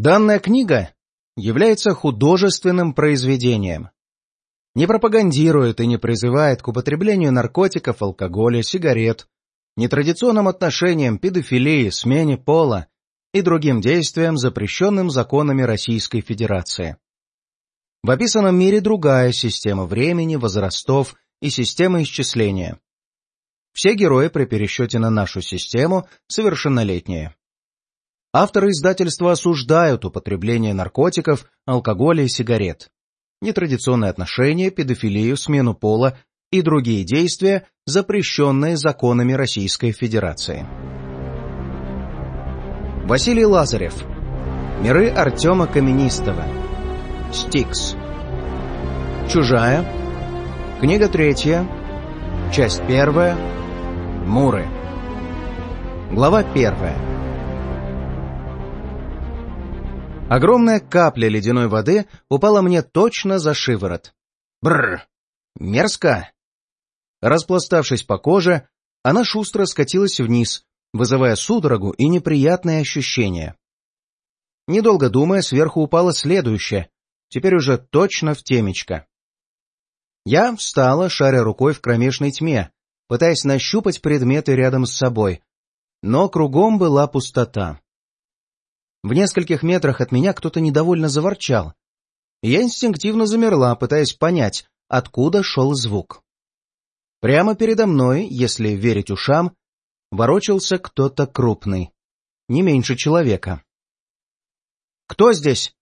Данная книга является художественным произведением. Не пропагандирует и не призывает к употреблению наркотиков, алкоголя, сигарет, нетрадиционным отношениям, педофилии, смене пола и другим действиям, запрещенным законами Российской Федерации. В описанном мире другая система времени, возрастов и система исчисления. Все герои при пересчете на нашу систему совершеннолетние. Авторы издательства осуждают употребление наркотиков, алкоголя и сигарет, нетрадиционные отношения, педофилию, смену пола и другие действия, запрещенные законами Российской Федерации. Василий Лазарев. Миры Артема Каменистого. Стикс. Чужая. Книга третья. Часть первая. Муры. Глава первая. Огромная капля ледяной воды упала мне точно за шиворот. Бррр! Мерзко! Распластавшись по коже, она шустро скатилась вниз, вызывая судорогу и неприятные ощущения. Недолго думая, сверху упала следующая, теперь уже точно в темечко. Я встала, шаря рукой в кромешной тьме, пытаясь нащупать предметы рядом с собой, но кругом была пустота. В нескольких метрах от меня кто-то недовольно заворчал. Я инстинктивно замерла, пытаясь понять, откуда шел звук. Прямо передо мной, если верить ушам, ворочался кто-то крупный, не меньше человека. «Кто здесь?»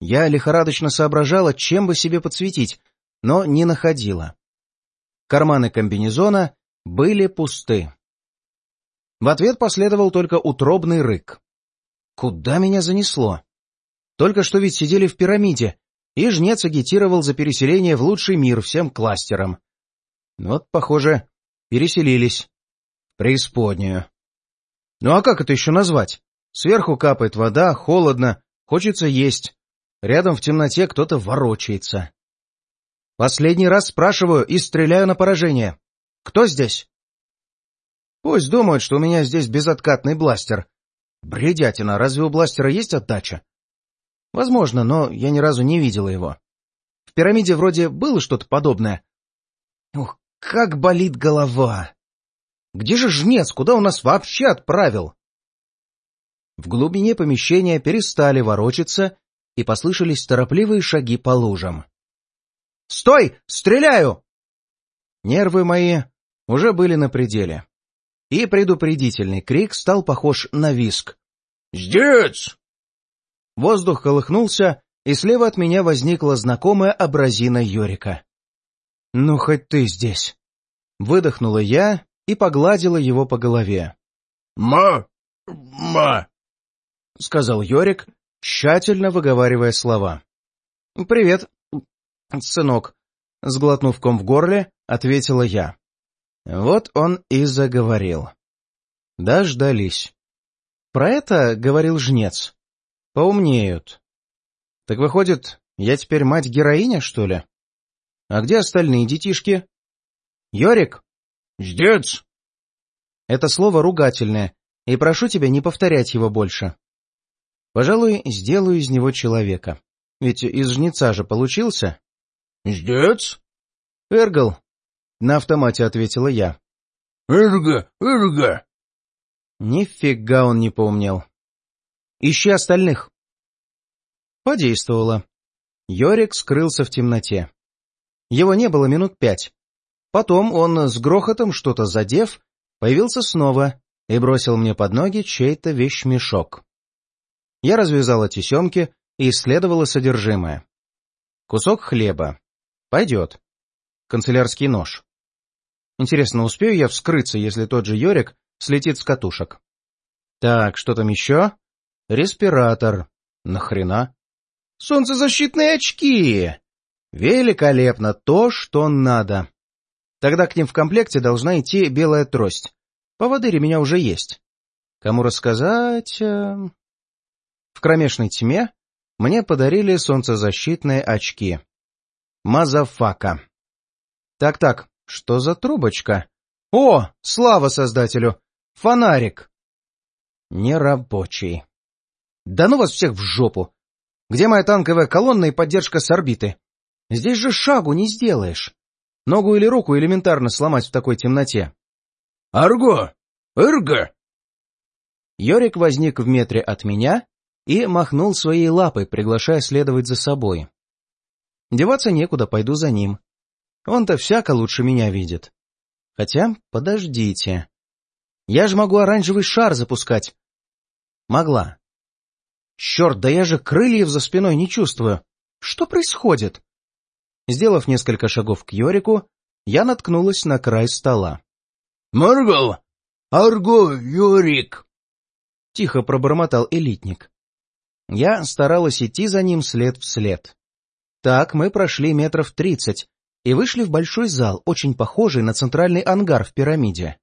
Я лихорадочно соображала, чем бы себе подсветить, но не находила. Карманы комбинезона были пусты. В ответ последовал только утробный рык. Куда меня занесло? Только что ведь сидели в пирамиде, и жнец агитировал за переселение в лучший мир всем кластерам. Вот, похоже, переселились. В преисподнюю. Ну а как это еще назвать? Сверху капает вода, холодно, хочется есть. Рядом в темноте кто-то ворочается. Последний раз спрашиваю и стреляю на поражение. Кто здесь? Пусть думают, что у меня здесь безоткатный бластер, Бредятина, разве у бластера есть отдача? Возможно, но я ни разу не видела его. В пирамиде вроде было что-то подобное. Ух, как болит голова! Где же жнец? Куда он нас вообще отправил? В глубине помещения перестали ворочаться, и послышались торопливые шаги по лужам. «Стой! Стреляю!» Нервы мои уже были на пределе и предупредительный крик стал похож на виск. «Здесь!» Воздух колыхнулся, и слева от меня возникла знакомая образина Йорика. «Ну, хоть ты здесь!» Выдохнула я и погладила его по голове. «Ма! Ма!» — сказал Йорик, тщательно выговаривая слова. «Привет, сынок!» — сглотнув ком в горле, ответила я. Вот он и заговорил. Дождались. Про это говорил жнец. Поумнеют. Так выходит, я теперь мать-героиня, что ли? А где остальные детишки? Йорик? Ждец! Это слово ругательное, и прошу тебя не повторять его больше. Пожалуй, сделаю из него человека. Ведь из жнеца же получился. Ждец? Эргл, — на автомате ответила я. «Эрго! Эрго!» Нифига он не помнил. «Ищи остальных!» Подействовало. Йорик скрылся в темноте. Его не было минут пять. Потом он, с грохотом что-то задев, появился снова и бросил мне под ноги чей-то вещмешок. Я развязала тесемки и исследовала содержимое. Кусок хлеба. Пойдет. Канцелярский нож. Интересно, успею я вскрыться, если тот же Йорик слетит с катушек? Так, что там еще? Респиратор. Нахрена? Солнцезащитные очки! Великолепно, то, что надо. Тогда к ним в комплекте должна идти белая трость. Поводырь у меня уже есть. Кому рассказать? Э? В кромешной тьме мне подарили солнцезащитные очки. Motherfucka. Так-так, что за трубочка? О, слава создателю! Фонарик! Нерабочий. Да ну вас всех в жопу! Где моя танковая колонна и поддержка с орбиты? Здесь же шагу не сделаешь. Ногу или руку элементарно сломать в такой темноте. Арго! Эрго! Йорик возник в метре от меня и махнул своей лапой, приглашая следовать за собой. Деваться некуда, пойду за ним. Он-то всяко лучше меня видит. Хотя, подождите. Я же могу оранжевый шар запускать. Могла. Черт, да я же крыльев за спиной не чувствую. Что происходит? Сделав несколько шагов к Йорику, я наткнулась на край стола. — Маргал! Арго, Йорик! — тихо пробормотал элитник. Я старалась идти за ним след в след. Так мы прошли метров тридцать и вышли в большой зал, очень похожий на центральный ангар в пирамиде.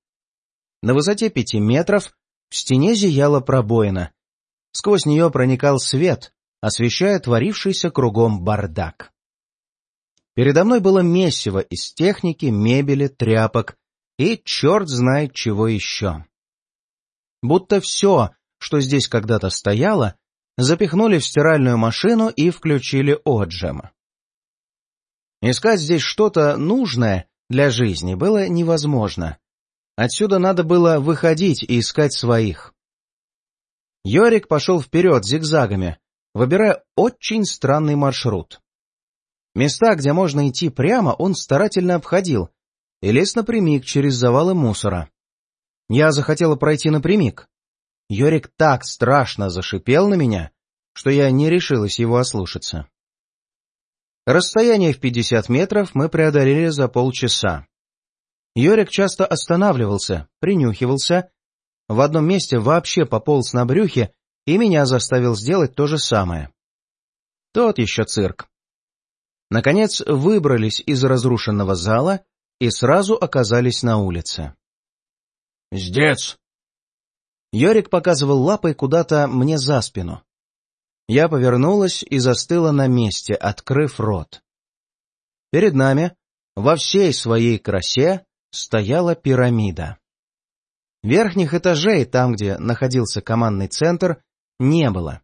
На высоте пяти метров в стене зияла пробоина. Сквозь нее проникал свет, освещая творившийся кругом бардак. Передо мной было месиво из техники, мебели, тряпок и черт знает чего еще. Будто все, что здесь когда-то стояло, запихнули в стиральную машину и включили отжим. Искать здесь что-то нужное для жизни было невозможно. Отсюда надо было выходить и искать своих. Йорик пошел вперед зигзагами, выбирая очень странный маршрут. Места, где можно идти прямо, он старательно обходил и лез напрямик через завалы мусора. Я захотела пройти напрямик. Йорик так страшно зашипел на меня, что я не решилась его ослушаться. Расстояние в 50 метров мы преодолели за полчаса. Йорик часто останавливался, принюхивался, в одном месте вообще пополз на брюхе и меня заставил сделать то же самое. Тот еще цирк. Наконец выбрались из разрушенного зала и сразу оказались на улице. «Здец!» Йорик показывал лапой куда-то мне за спину. Я повернулась и застыла на месте, открыв рот. Перед нами, во всей своей красе, стояла пирамида. Верхних этажей, там, где находился командный центр, не было.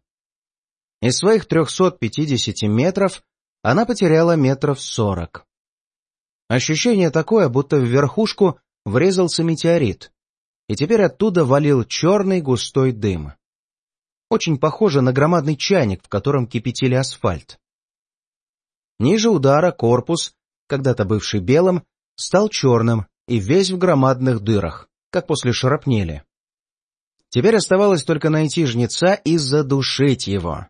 Из своих 350 метров она потеряла метров сорок. Ощущение такое, будто в верхушку врезался метеорит, и теперь оттуда валил черный густой дым. Очень похоже на громадный чайник, в котором кипятили асфальт. Ниже удара корпус, когда-то бывший белым, стал черным и весь в громадных дырах, как после шарапнели. Теперь оставалось только найти жнеца и задушить его.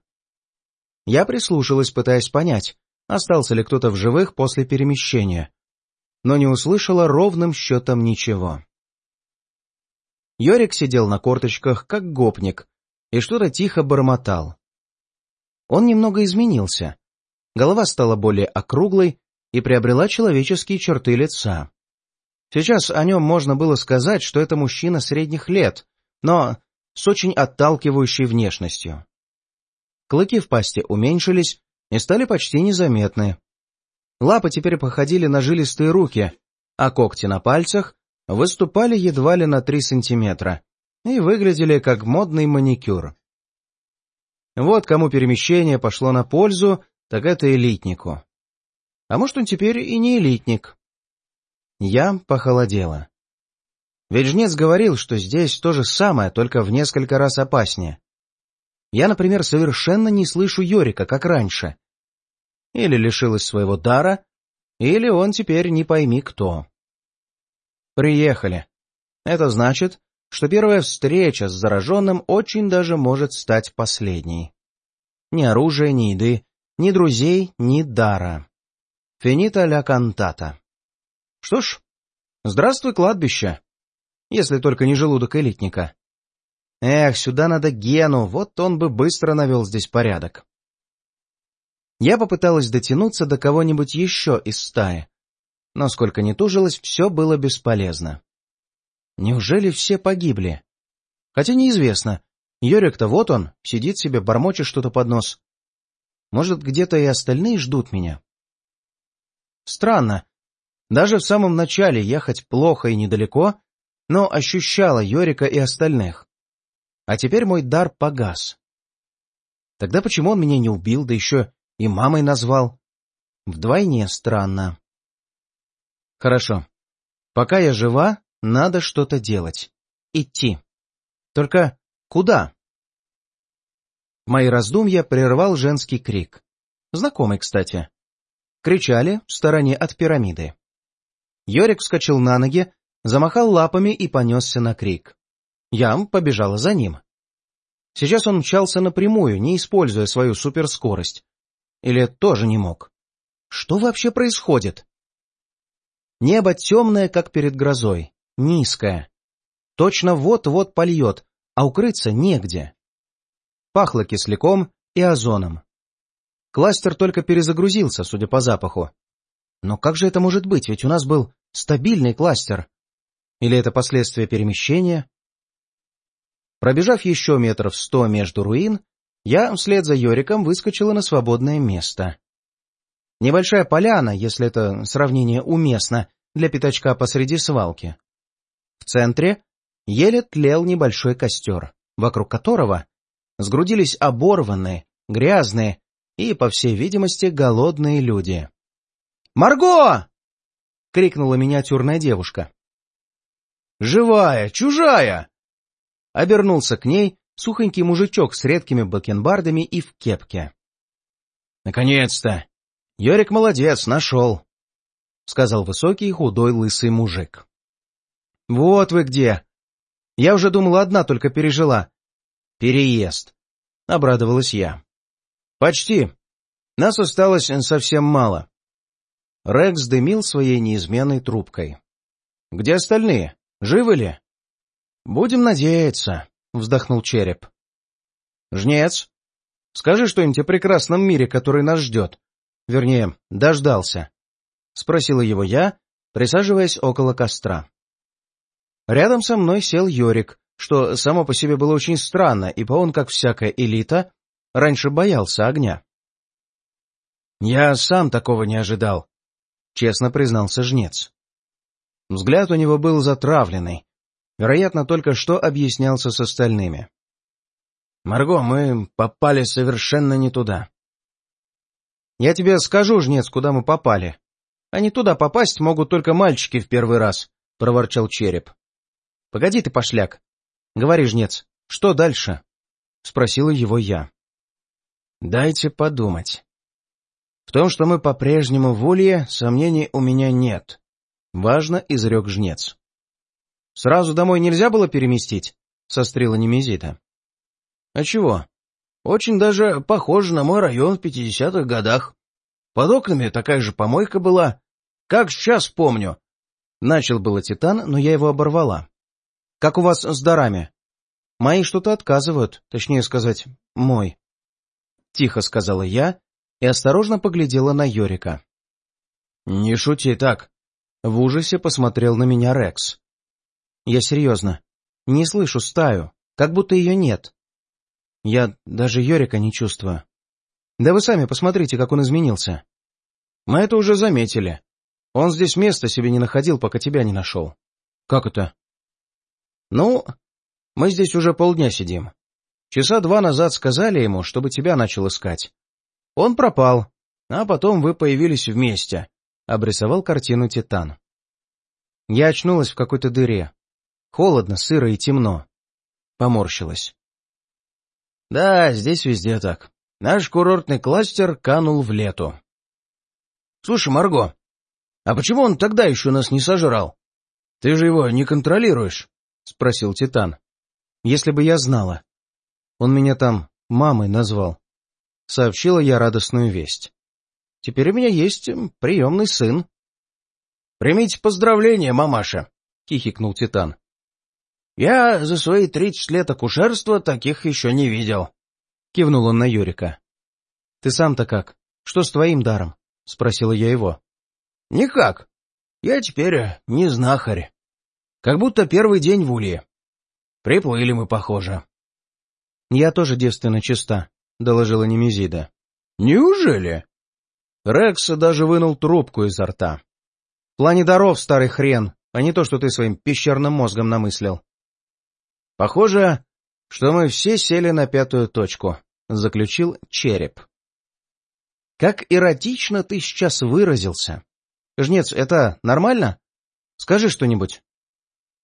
Я прислушалась, пытаясь понять, остался ли кто-то в живых после перемещения, но не услышала ровным счетом ничего. Йорик сидел на корточках, как гопник, и что-то тихо бормотал. Он немного изменился. Голова стала более округлой и приобрела человеческие черты лица. Сейчас о нем можно было сказать, что это мужчина средних лет, но с очень отталкивающей внешностью. Клыки в пасти уменьшились и стали почти незаметны. Лапы теперь походили на жилистые руки, а когти на пальцах выступали едва ли на три сантиметра и выглядели как модный маникюр. Вот кому перемещение пошло на пользу, так это элитнику. А может, он теперь и не элитник. Я похолодела. Ведь жнец говорил, что здесь то же самое, только в несколько раз опаснее. Я, например, совершенно не слышу Йорика, как раньше. Или лишилась своего дара, или он теперь не пойми кто. Приехали. Это значит, что первая встреча с зараженным очень даже может стать последней. Ни оружия, ни еды, ни друзей, ни дара. Финита ля кантата. Что ж, здравствуй, кладбище. Если только не желудок элитника. Эх, сюда надо Гену, вот он бы быстро навел здесь порядок. Я попыталась дотянуться до кого-нибудь еще из стаи, но сколько ни тужилось, все было бесполезно. Неужели все погибли? Хотя неизвестно. Йорик-то вот он, сидит себе, бормочет что-то под нос. Может, где-то и остальные ждут меня? Странно. Даже в самом начале ехать плохо и недалеко, но ощущала Йорика и остальных. А теперь мой дар погас. Тогда почему он меня не убил, да еще и мамой назвал? Вдвойне странно. Хорошо. Пока я жива, надо что-то делать. Идти. Только куда? Мои раздумья прервал женский крик. Знакомый, кстати. Кричали в стороне от пирамиды. Йорик вскочил на ноги, замахал лапами и понесся на крик. Я побежала за ним. Сейчас он мчался напрямую, не используя свою суперскорость. Или тоже не мог. Что вообще происходит? Небо темное, как перед грозой, низкое. Точно вот-вот польет, а укрыться негде. Пахло кисляком и озоном. Кластер только перезагрузился, судя по запаху. Но как же это может быть, ведь у нас был стабильный кластер. Или это последствия перемещения? Пробежав еще метров сто между руин, я вслед за Йориком выскочила на свободное место. Небольшая поляна, если это сравнение уместно, для пятачка посреди свалки. В центре еле тлел небольшой костер, вокруг которого сгрудились оборванные, грязные и, по всей видимости, голодные люди. «Марго!» — крикнула миниатюрная девушка. «Живая! Чужая!» Обернулся к ней сухонький мужичок с редкими бакенбардами и в кепке. «Наконец-то! Йорик молодец, нашел!» — сказал высокий, худой, лысый мужик. «Вот вы где! Я уже думала, одна только пережила. Переезд!» — обрадовалась я. «Почти. Нас осталось совсем мало». Рекс дымил своей неизменной трубкой. «Где остальные? Живы ли?» «Будем надеяться», — вздохнул череп. «Жнец, скажи что-нибудь о прекрасном мире, который нас ждет. Вернее, дождался», — спросила его я, присаживаясь около костра. Рядом со мной сел Йорик, что само по себе было очень странно, ибо он, как всякая элита, раньше боялся огня. «Я сам такого не ожидал», — честно признался жнец. Взгляд у него был затравленный, Вероятно, только что объяснялся с остальными. «Марго, мы попали совершенно не туда». «Я тебе скажу, жнец, куда мы попали. А не туда попасть могут только мальчики в первый раз», — проворчал череп. «Погоди ты, пошляк. Говори, жнец, что дальше?» — спросила его я. «Дайте подумать. В том, что мы по-прежнему в улье, сомнений у меня нет», — важно изрек жнец. Сразу домой нельзя было переместить? — сострила Немезида. — А чего? Очень даже похоже на мой район в пятидесятых годах. Под окнами такая же помойка была. Как сейчас помню. Начал было Титан, но я его оборвала. — Как у вас с дарами? — Мои что-то отказывают, точнее сказать, мой. Тихо сказала я и осторожно поглядела на Йорика. — Не шути так. В ужасе посмотрел на меня Рекс. Я серьезно. Не слышу стаю, как будто ее нет. Я даже Йорика не чувствую. Да вы сами посмотрите, как он изменился. Мы это уже заметили. Он здесь места себе не находил, пока тебя не нашел. Как это? Ну, мы здесь уже полдня сидим. Часа два назад сказали ему, чтобы тебя начал искать. Он пропал, а потом вы появились вместе, — обрисовал картину Титан. Я очнулась в какой-то дыре. Холодно, сыро и темно. Поморщилась. Да, здесь везде так. Наш курортный кластер канул в лету. Слушай, Марго, а почему он тогда еще нас не сожрал? Ты же его не контролируешь? Спросил Титан. Если бы я знала. Он меня там мамой назвал. Сообщила я радостную весть. Теперь у меня есть приемный сын. Примите поздравления, мамаша, хихикнул Титан. Я за свои тридцать лет акушерства таких еще не видел. Кивнул он на Юрика. — Ты сам-то как? Что с твоим даром? — спросила я его. — Никак. Я теперь не знахарь. Как будто первый день в улье. Приплыли мы, похоже. — Я тоже девственно чиста, — доложила Немезида. — Неужели? Рекс даже вынул трубку изо рта. — В плане даров, старый хрен, а не то, что ты своим пещерным мозгом намыслил. Похоже, что мы все сели на пятую точку, заключил череп. Как эротично ты сейчас выразился. Жнец, это нормально? Скажи что-нибудь.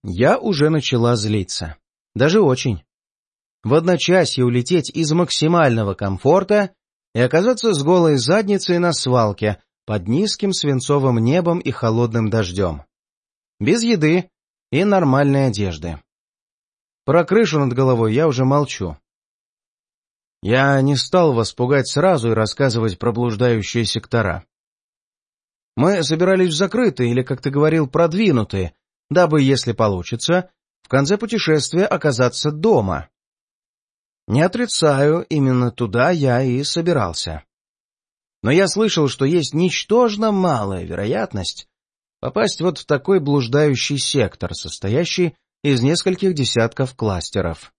Я уже начала злиться. Даже очень. В одночасье улететь из максимального комфорта и оказаться с голой задницей на свалке под низким свинцовым небом и холодным дождем. Без еды и нормальной одежды. Про крышу над головой я уже молчу. Я не стал вас пугать сразу и рассказывать про блуждающие сектора. Мы собирались в закрытые или, как ты говорил, продвинутые, дабы, если получится, в конце путешествия оказаться дома. Не отрицаю, именно туда я и собирался. Но я слышал, что есть ничтожно малая вероятность попасть вот в такой блуждающий сектор, состоящий из нескольких десятков кластеров.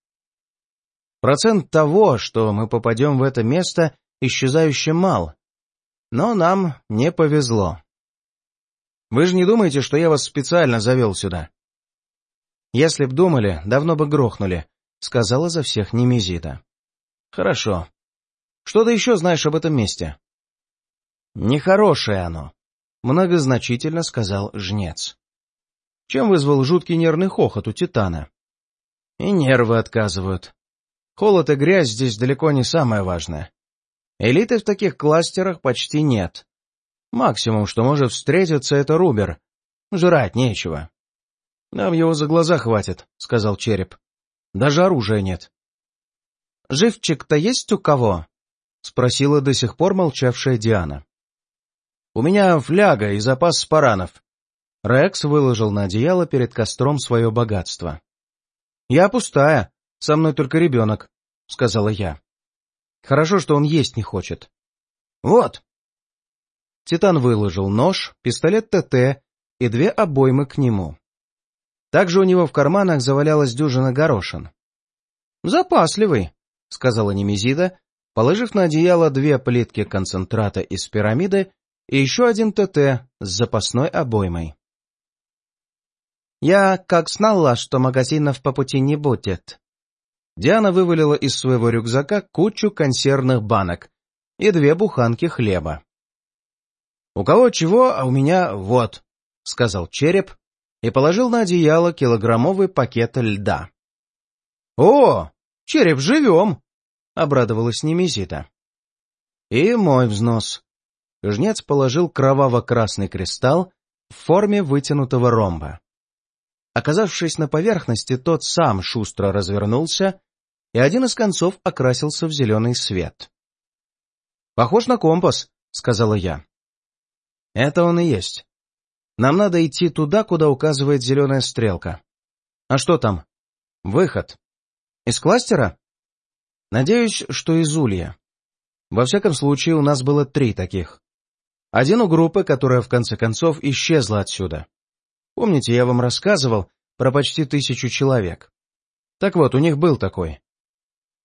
Процент того, что мы попадем в это место, исчезающе мал. Но нам не повезло. Вы же не думаете, что я вас специально завел сюда? Если б думали, давно бы грохнули, — сказала за всех Немезида. Хорошо. Что ты еще знаешь об этом месте? Нехорошее оно, — многозначительно сказал жнец. Чем вызвал жуткий нервный хохот у Титана? И нервы отказывают. Холод и грязь здесь далеко не самое важное. Элиты в таких кластерах почти нет. Максимум, что может встретиться, это Рубер. Жрать нечего. — Нам его за глаза хватит, — сказал Череп. — Даже оружия нет. — Живчик-то есть у кого? — спросила до сих пор молчавшая Диана. — У меня фляга и запас спаранов. Рекс выложил на одеяло перед костром свое богатство. — Я пустая, со мной только ребенок, — сказала я. Хорошо, что он есть не хочет. Вот. Титан выложил нож, пистолет ТТ и две обоймы к нему. Также у него в карманах завалялась дюжина горошин. «Запасливый», — сказала Немезида, положив на одеяло две плитки концентрата из пирамиды и еще один ТТ с запасной обоймой. «Я как знала, что магазинов по пути не будет», Диана вывалила из своего рюкзака кучу консервных банок и две буханки хлеба. «У кого чего, а у меня вот», — сказал череп и положил на одеяло килограммовый пакет льда. «О, череп, живем!» — обрадовалась Немезида. «И мой взнос». Жнец положил кроваво-красный кристалл в форме вытянутого ромба. Оказавшись на поверхности, тот сам шустро развернулся и один из концов окрасился в зеленый свет. «Похож на компас», — сказала я. «Это он и есть. Нам надо идти туда, куда указывает зеленая стрелка. А что там? Выход. Из кластера? Надеюсь, что из улья. Во всяком случае, у нас было три таких. Один у группы, которая в конце концов исчезла отсюда. Помните, я вам рассказывал про почти тысячу человек? Так вот, у них был такой.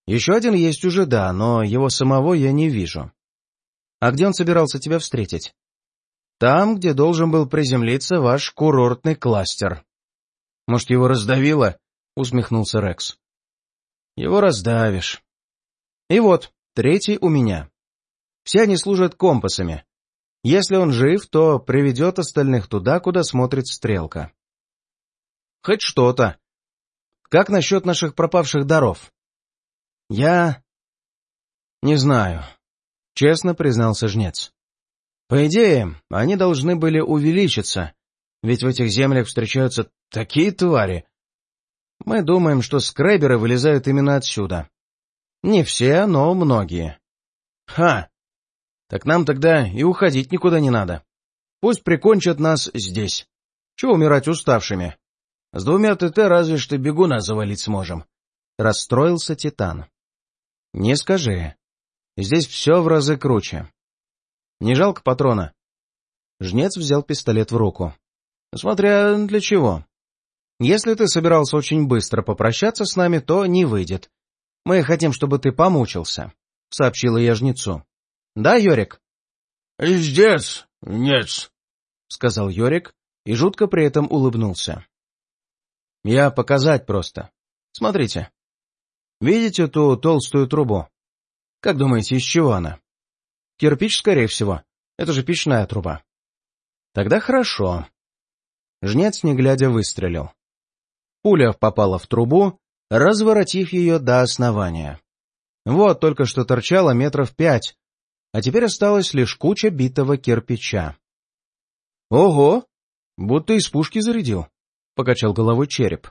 Еще один есть уже, да, но его самого я не вижу. А где он собирался тебя встретить? Там, где должен был приземлиться ваш курортный кластер. Может, его раздавило? Усмехнулся Рекс. Его раздавишь. И вот, третий у меня. Все они служат компасами. Если он жив, то приведет остальных туда, куда смотрит стрелка. Хоть что-то. Как насчет наших пропавших даров? Я... не знаю, — честно признался жнец. По идее, они должны были увеличиться, ведь в этих землях встречаются такие твари. Мы думаем, что скреберы вылезают именно отсюда. Не все, но многие. Ха! Так нам тогда и уходить никуда не надо. Пусть прикончат нас здесь. Чего умирать уставшими? С двумя ТТ разве что бегуна завалить сможем. Расстроился Титан. Не скажи. Здесь все в разы круче. Не жалко патрона? Жнец взял пистолет в руку. Смотря для чего. Если ты собирался очень быстро попрощаться с нами, то не выйдет. Мы хотим, чтобы ты помучился, — сообщила я жнецу. — Да, Йорик? — Здесь, нет, — сказал Йорик и жутко при этом улыбнулся. — Я показать просто. Смотрите. Видите ту толстую трубу? Как думаете, из чего она? Кирпич, скорее всего. Это же печная труба. Тогда хорошо. Жнец, не глядя, выстрелил. Пуля попала в трубу, разворотив ее до основания. Вот только что торчало метров пять, а теперь осталась лишь куча битого кирпича. — Ого! Будто из пушки зарядил, — покачал головой череп.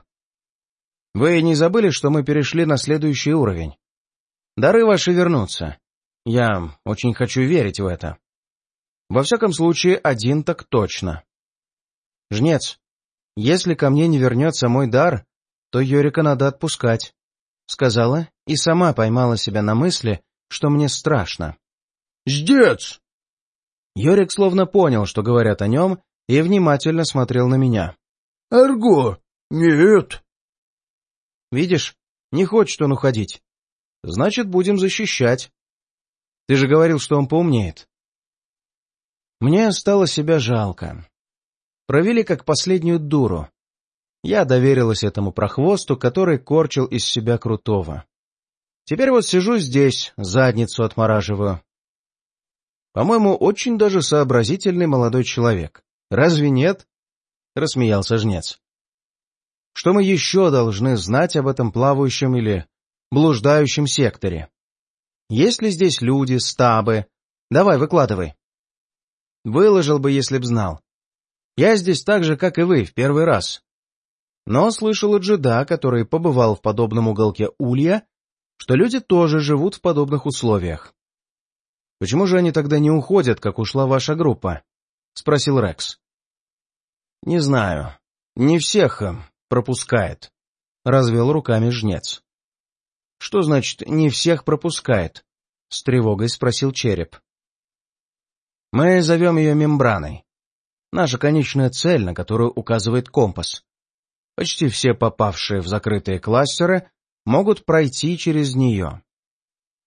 — Вы не забыли, что мы перешли на следующий уровень? Дары ваши вернутся. Я очень хочу верить в это. Во всяком случае, один так точно. Жнец, если ко мне не вернется мой дар, то Йорика надо отпускать, — сказала и сама поймала себя на мысли, что мне страшно. — Ждец! Йорик словно понял, что говорят о нем, и внимательно смотрел на меня. — Арго! Нет! — Видишь, не хочет он уходить. Значит, будем защищать. Ты же говорил, что он поумнеет. Мне стало себя жалко. Провели как последнюю дуру. Я доверилась этому прохвосту, который корчил из себя крутого. Теперь вот сижу здесь, задницу отмораживаю. По-моему, очень даже сообразительный молодой человек. Разве нет? — рассмеялся жнец. Что мы еще должны знать об этом плавающем или блуждающем секторе? Есть ли здесь люди, стабы? Давай, выкладывай. Выложил бы, если б знал. Я здесь так же, как и вы, в первый раз. Но слышал от джеда, который побывал в подобном уголке Улья, что люди тоже живут в подобных условиях. «Почему же они тогда не уходят, как ушла ваша группа?» — спросил Рекс. «Не знаю. Не всех э, пропускает», — развел руками жнец. «Что значит «не всех пропускает»?» — с тревогой спросил череп. «Мы зовем ее мембраной. Наша конечная цель, на которую указывает компас. Почти все попавшие в закрытые кластеры могут пройти через нее.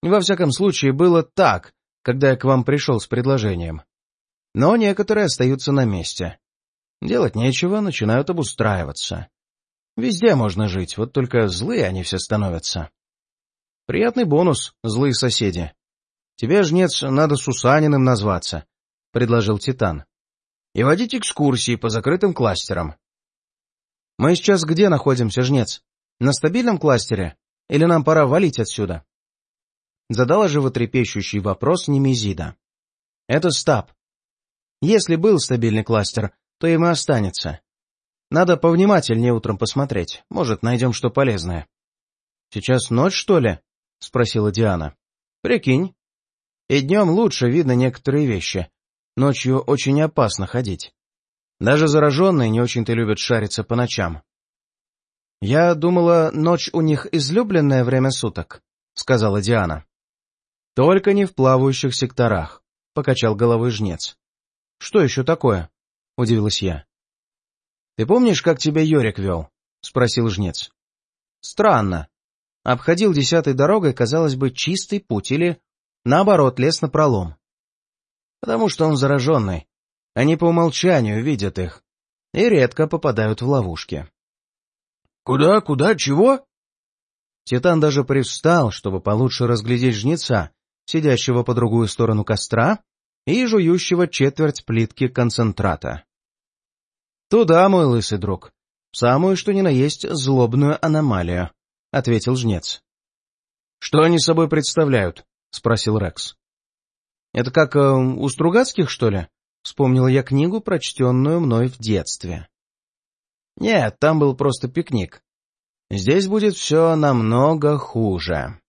Во всяком случае, было так, когда я к вам пришел с предложением. Но некоторые остаются на месте. Делать нечего, начинают обустраиваться. Везде можно жить, вот только злые они все становятся. Приятный бонус, злые соседи. Тебе, жнец, надо Сусаниным назваться, — предложил Титан и водить экскурсии по закрытым кластерам. Мы сейчас где находимся, жнец? На стабильном кластере? Или нам пора валить отсюда? Задала животрепещущий вопрос Немезида. Это стаб. Если был стабильный кластер, то им и останется. Надо повнимательнее утром посмотреть, может, найдем что полезное. — Сейчас ночь, что ли? — спросила Диана. — Прикинь. И днем лучше видно некоторые вещи, Ночью очень опасно ходить. Даже зараженные не очень-то любят шариться по ночам. — Я думала, ночь у них излюбленное время суток, — сказала Диана. — Только не в плавающих секторах, — покачал головой жнец. — Что еще такое? — удивилась я. — Ты помнишь, как тебя Йорик вел? — спросил жнец. — Странно. Обходил десятой дорогой, казалось бы, чистый путь или, наоборот, лес на пролом потому что он зараженный. Они по умолчанию видят их и редко попадают в ловушки. «Куда, куда, чего?» Титан даже привстал, чтобы получше разглядеть жнеца, сидящего по другую сторону костра и жующего четверть плитки концентрата. «Туда, мой лысый друг, самую что ни на есть злобную аномалию», — ответил жнец. «Что они собой представляют?» — спросил Рекс. Это как э, у Стругацких, что ли? Вспомнила я книгу, прочтенную мной в детстве. Нет, там был просто пикник. Здесь будет все намного хуже.